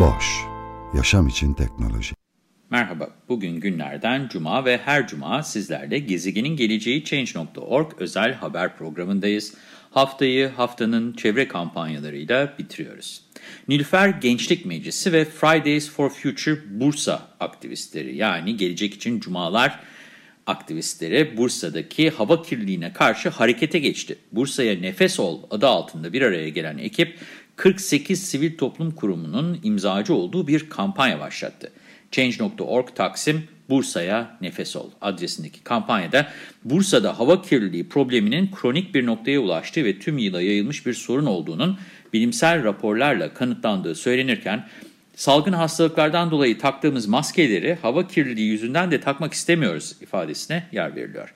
Boş, yaşam için teknoloji. Merhaba, bugün günlerden cuma ve her cuma sizlerle Gezegenin Geleceği Change.org özel haber programındayız. Haftayı haftanın çevre kampanyalarıyla bitiriyoruz. Nilüfer Gençlik Meclisi ve Fridays for Future Bursa aktivistleri yani Gelecek için Cumalar aktivistleri Bursa'daki hava kirliliğine karşı harekete geçti. Bursa'ya Nefes Ol adı altında bir araya gelen ekip 48 sivil toplum kurumunun imzacı olduğu bir kampanya başlattı. Change.org Taksim Bursa'ya Nefes Ol adresindeki kampanyada Bursa'da hava kirliliği probleminin kronik bir noktaya ulaştığı ve tüm yıla yayılmış bir sorun olduğunun bilimsel raporlarla kanıtlandığı söylenirken salgın hastalıklardan dolayı taktığımız maskeleri hava kirliliği yüzünden de takmak istemiyoruz ifadesine yer veriliyor.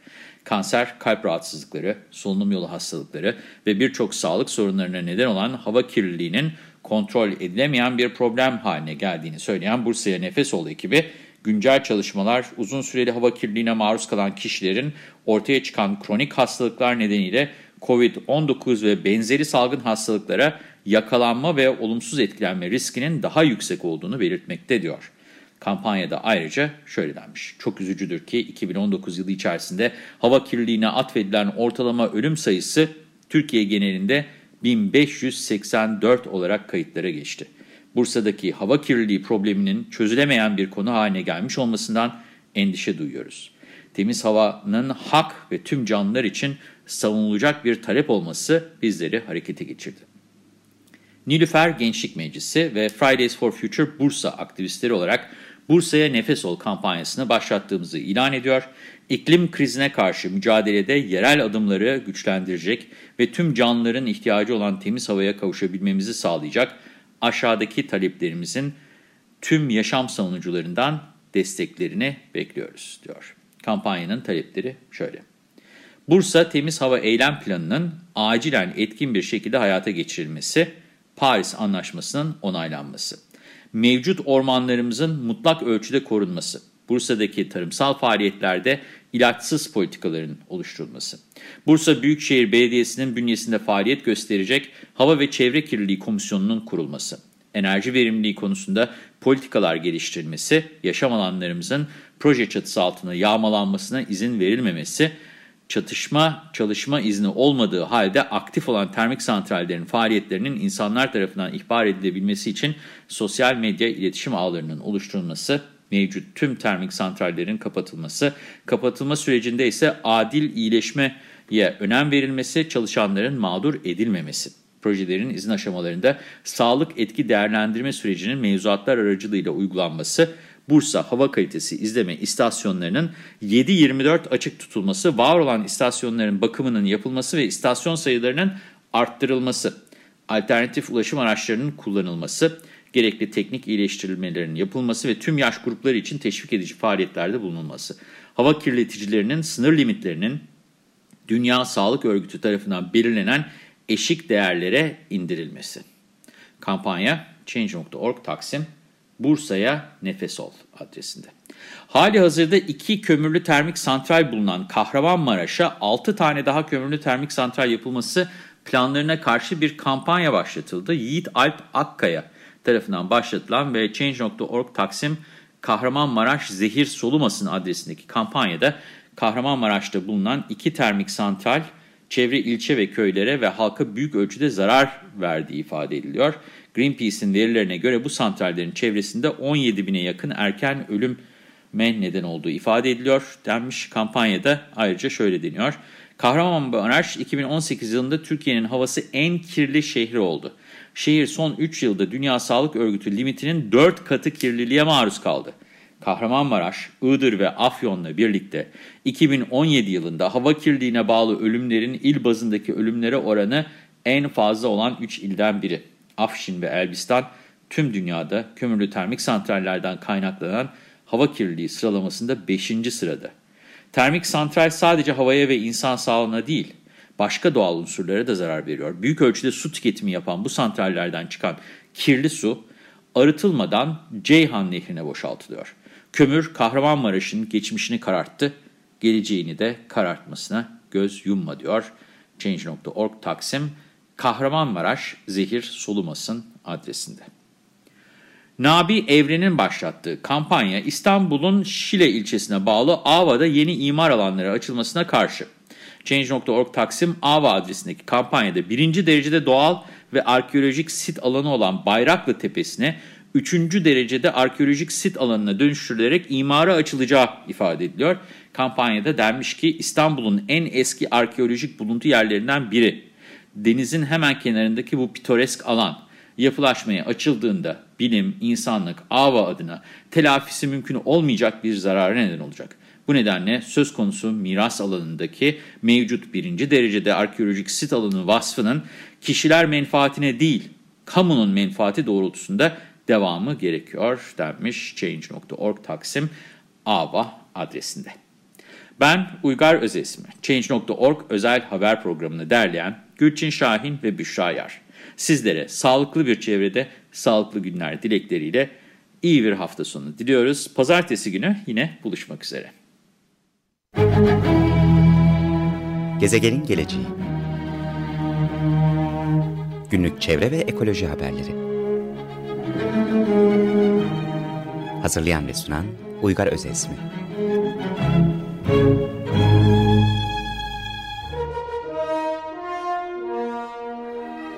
Kanser, kalp rahatsızlıkları, solunum yolu hastalıkları ve birçok sağlık sorunlarına neden olan hava kirliliğinin kontrol edilemeyen bir problem haline geldiğini söyleyen Bursa'ya Nefes Ol ekibi, güncel çalışmalar uzun süreli hava kirliliğine maruz kalan kişilerin ortaya çıkan kronik hastalıklar nedeniyle COVID-19 ve benzeri salgın hastalıklara yakalanma ve olumsuz etkilenme riskinin daha yüksek olduğunu belirtmekte diyor. Kampanyada ayrıca şöyle denmiş. Çok üzücüdür ki 2019 yılı içerisinde hava kirliliğine atfedilen ortalama ölüm sayısı Türkiye genelinde 1584 olarak kayıtlara geçti. Bursa'daki hava kirliliği probleminin çözülemeyen bir konu haline gelmiş olmasından endişe duyuyoruz. Temiz havanın hak ve tüm canlılar için savunulacak bir talep olması bizleri harekete geçirdi. Nilüfer Gençlik Meclisi ve Fridays for Future Bursa aktivistleri olarak Bursa'ya Nefes Ol kampanyasını başlattığımızı ilan ediyor. İklim krizine karşı mücadelede yerel adımları güçlendirecek ve tüm canlıların ihtiyacı olan temiz havaya kavuşabilmemizi sağlayacak aşağıdaki taleplerimizin tüm yaşam savunucularından desteklerini bekliyoruz, diyor. Kampanyanın talepleri şöyle. Bursa Temiz Hava Eylem Planı'nın acilen etkin bir şekilde hayata geçirilmesi, Paris Anlaşması'nın onaylanması, mevcut ormanlarımızın mutlak ölçüde korunması, Bursa'daki tarımsal faaliyetlerde ilaçsız politikaların oluşturulması, Bursa Büyükşehir Belediyesi'nin bünyesinde faaliyet gösterecek Hava ve Çevre Kirliliği Komisyonu'nun kurulması, enerji verimliliği konusunda politikalar geliştirilmesi, yaşam alanlarımızın proje çatısı altında yağmalanmasına izin verilmemesi, çatışma çalışma izni olmadığı halde aktif olan termik santrallerin faaliyetlerinin insanlar tarafından ihbar edilebilmesi için sosyal medya iletişim ağlarının oluşturulması, mevcut tüm termik santrallerin kapatılması, kapatılma sürecinde ise adil iyileşmeye önem verilmesi, çalışanların mağdur edilmemesi. Projelerin izin aşamalarında sağlık etki değerlendirme sürecinin mevzuatlar aracılığıyla uygulanması, Bursa Hava Kalitesi İzleme İstasyonlarının 7-24 açık tutulması, var olan istasyonların bakımının yapılması ve istasyon sayılarının arttırılması, alternatif ulaşım araçlarının kullanılması, gerekli teknik iyileştirilmelerin yapılması ve tüm yaş grupları için teşvik edici faaliyetlerde bulunulması, hava kirleticilerinin sınır limitlerinin Dünya Sağlık Örgütü tarafından belirlenen eşik değerlere indirilmesi. Kampanya Change.org Taksim Bursa'ya Nefes Ol adresinde. Hali hazırda iki kömürlü termik santral bulunan Kahramanmaraş'a 6 tane daha kömürlü termik santral yapılması planlarına karşı bir kampanya başlatıldı. Yiğit Alp Akkaya tarafından başlatılan ve Change.org Taksim Kahramanmaraş Zehir Solumasın adresindeki kampanyada Kahramanmaraş'ta bulunan iki termik santral çevre ilçe ve köylere ve halka büyük ölçüde zarar verdiği ifade ediliyor. Greenpeace'in verilerine göre bu santrallerin çevresinde 17 bine yakın erken ölüme neden olduğu ifade ediliyor. Denmiş kampanyada ayrıca şöyle deniyor. Kahramanmaraş 2018 yılında Türkiye'nin havası en kirli şehri oldu. Şehir son 3 yılda Dünya Sağlık Örgütü limitinin 4 katı kirliliğe maruz kaldı. Kahramanmaraş, Iğdır ve Afyon'la birlikte 2017 yılında hava kirliliğine bağlı ölümlerin il bazındaki ölümlere oranı en fazla olan 3 ilden biri. Afşin ve Elbistan tüm dünyada kömürlü termik santrallerden kaynaklanan hava kirliliği sıralamasında 5. sırada. Termik santral sadece havaya ve insan sağlığına değil, başka doğal unsurlara da zarar veriyor. Büyük ölçüde su tüketimi yapan bu santrallerden çıkan kirli su arıtılmadan Ceyhan Nehri'ne boşaltılıyor. Kömür Kahramanmaraş'ın geçmişini kararttı, geleceğini de karartmasına göz yumma diyor. Change.org Taksim Kahramanmaraş zehir solumasın adresinde. Nabi Evren'in başlattığı kampanya İstanbul'un Şile ilçesine bağlı Ava'da yeni imar alanları açılmasına karşı. Change.org Taksim Ava adresindeki kampanyada birinci derecede doğal ve arkeolojik sit alanı olan Bayraklı Tepesi'ne üçüncü derecede arkeolojik sit alanına dönüştürülerek imara açılacağı ifade ediliyor. Kampanyada denmiş ki İstanbul'un en eski arkeolojik buluntu yerlerinden biri. Denizin hemen kenarındaki bu pitoresk alan yapılaşmaya açıldığında bilim, insanlık, ava adına telafisi mümkün olmayacak bir zarara neden olacak. Bu nedenle söz konusu miras alanındaki mevcut birinci derecede arkeolojik sit alanı vasfının kişiler menfaatine değil, kamunun menfaati doğrultusunda devamı gerekiyor denmiş Change.org Taksim Ava adresinde. Ben Uygar Özesmi, Change.org özel haber programını derleyen Gülçin Şahin ve Büşra Yar. Sizlere sağlıklı bir çevrede sağlıklı günler dilekleriyle iyi bir hafta sonu diliyoruz. Pazartesi günü yine buluşmak üzere. Gezegenin geleceği Günlük çevre ve ekoloji haberleri Hazırlayan ve sunan Uygar Özesmi